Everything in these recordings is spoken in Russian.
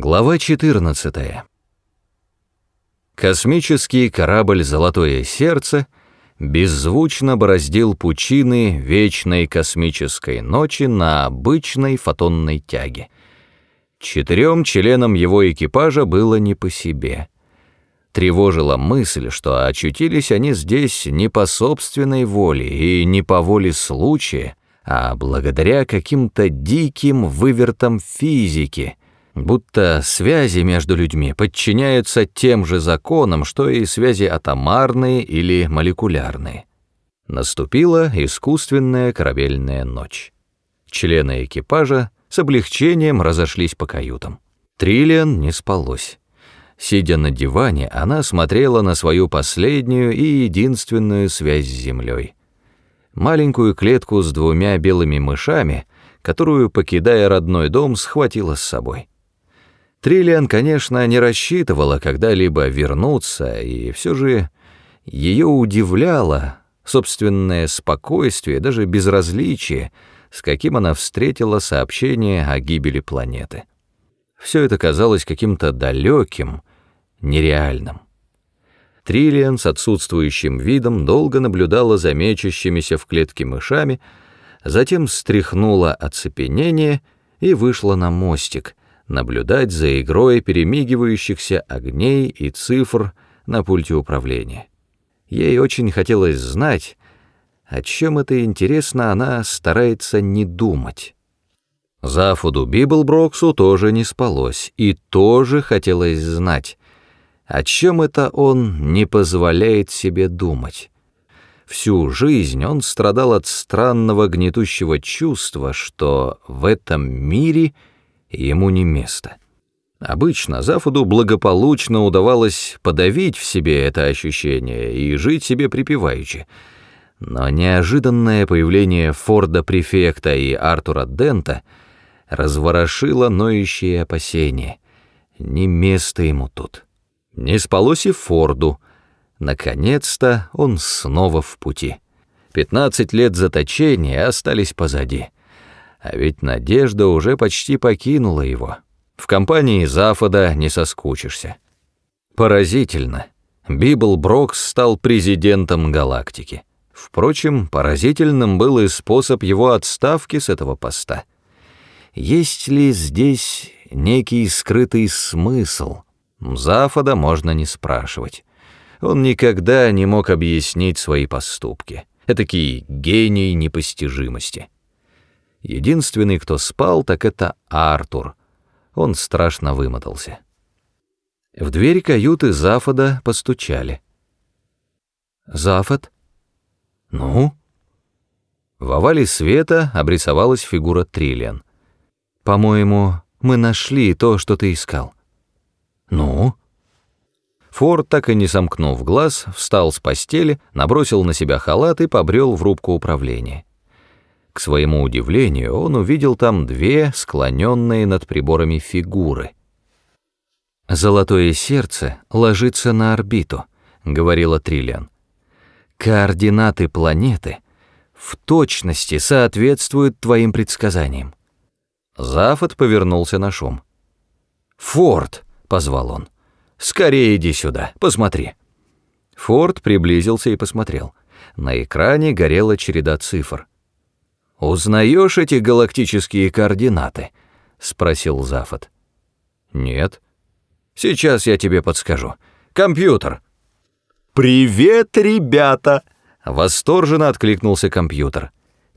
Глава 14. Космический корабль «Золотое сердце» беззвучно бороздил пучины вечной космической ночи на обычной фотонной тяге. Четырем членам его экипажа было не по себе. Тревожила мысль, что очутились они здесь не по собственной воле и не по воле случая, а благодаря каким-то диким вывертам физики — будто связи между людьми подчиняются тем же законам, что и связи атомарные или молекулярные. Наступила искусственная корабельная ночь. Члены экипажа с облегчением разошлись по каютам. Триллиан не спалось. Сидя на диване, она смотрела на свою последнюю и единственную связь с землей. Маленькую клетку с двумя белыми мышами, которую, покидая родной дом, схватила с собой. Триллиан, конечно, не рассчитывала когда-либо вернуться, и все же ее удивляло собственное спокойствие, даже безразличие, с каким она встретила сообщение о гибели планеты. Все это казалось каким-то далеким, нереальным. Триллиан с отсутствующим видом долго наблюдала за мечущимися в клетке мышами, затем стряхнула оцепенение и вышла на мостик, наблюдать за игрой перемигивающихся огней и цифр на пульте управления. Ей очень хотелось знать, о чем это интересно она старается не думать. Зафуду Библброксу тоже не спалось, и тоже хотелось знать, о чем это он не позволяет себе думать. Всю жизнь он страдал от странного гнетущего чувства, что в этом мире — ему не место. Обычно Зафуду благополучно удавалось подавить в себе это ощущение и жить себе припеваючи. Но неожиданное появление Форда-префекта и Артура Дента разворошило ноющие опасения. Не место ему тут. Не спалось и Форду. Наконец-то он снова в пути. Пятнадцать лет заточения остались позади. А ведь надежда уже почти покинула его. В компании Зафода не соскучишься. Поразительно. Библ Брокс стал президентом галактики. Впрочем, поразительным был и способ его отставки с этого поста. Есть ли здесь некий скрытый смысл? Зафода можно не спрашивать. Он никогда не мог объяснить свои поступки. Этакий гений непостижимости. Единственный, кто спал, так это Артур. Он страшно вымотался. В дверь каюты Зафода постучали. «Зафод?» «Ну?» В овале света обрисовалась фигура Триллиан. «По-моему, мы нашли то, что ты искал». «Ну?» Форд, так и не сомкнув глаз, встал с постели, набросил на себя халат и побрел в рубку управления. К своему удивлению, он увидел там две склоненные над приборами фигуры. «Золотое сердце ложится на орбиту», — говорила Триллиан. «Координаты планеты в точности соответствуют твоим предсказаниям». Зафот повернулся на шум. «Форд!» — позвал он. «Скорее иди сюда, посмотри». Форд приблизился и посмотрел. На экране горела череда цифр. «Узнаешь эти галактические координаты?» — спросил Зафот. «Нет». «Сейчас я тебе подскажу. Компьютер!» «Привет, ребята!» — восторженно откликнулся компьютер.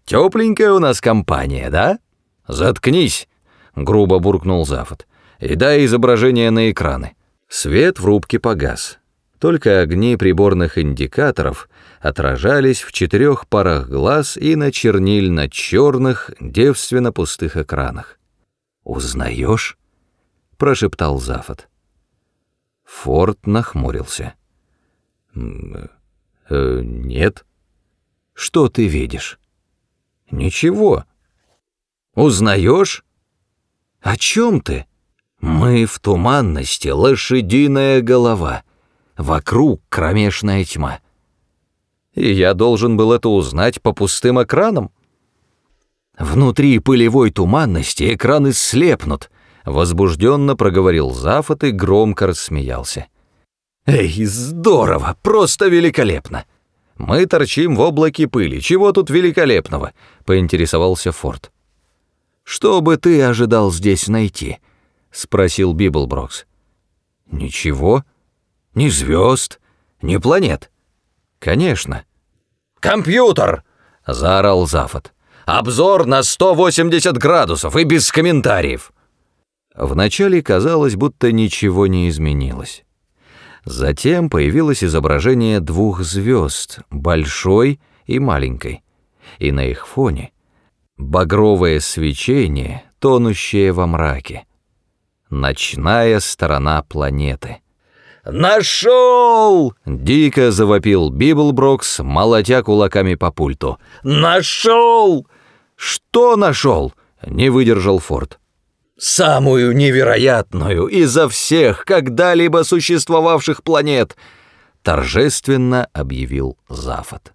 «Тепленькая у нас компания, да?» «Заткнись!» — грубо буркнул Зафот. «И дай изображение на экраны». Свет в рубке погас. Только огни приборных индикаторов отражались в четырех парах глаз и на чернильно-черных, девственно пустых экранах. «Узнаешь?» — прошептал Зафот. Форд нахмурился. «Э, «Нет». «Что ты видишь?» «Ничего». «Узнаешь?» «О чем ты?» «Мы в туманности, лошадиная голова». Вокруг кромешная тьма. И я должен был это узнать по пустым экранам? Внутри пылевой туманности экраны слепнут, Возбужденно проговорил Зафод и громко рассмеялся. «Эй, здорово! Просто великолепно! Мы торчим в облаке пыли. Чего тут великолепного?» — поинтересовался Форд. «Что бы ты ожидал здесь найти?» — спросил Библброкс. «Ничего. Ни звезд, ни планет». «Конечно». «Компьютер!» — заорал Зафод. «Обзор на 180 градусов и без комментариев!» Вначале казалось, будто ничего не изменилось. Затем появилось изображение двух звезд, большой и маленькой, и на их фоне багровое свечение, тонущее во мраке. Ночная сторона планеты. «Нашел!» — дико завопил Библброкс, молотя кулаками по пульту. «Нашел!» «Что нашел?» — не выдержал Форд самую невероятную изо всех когда-либо существовавших планет», торжественно объявил Зафот.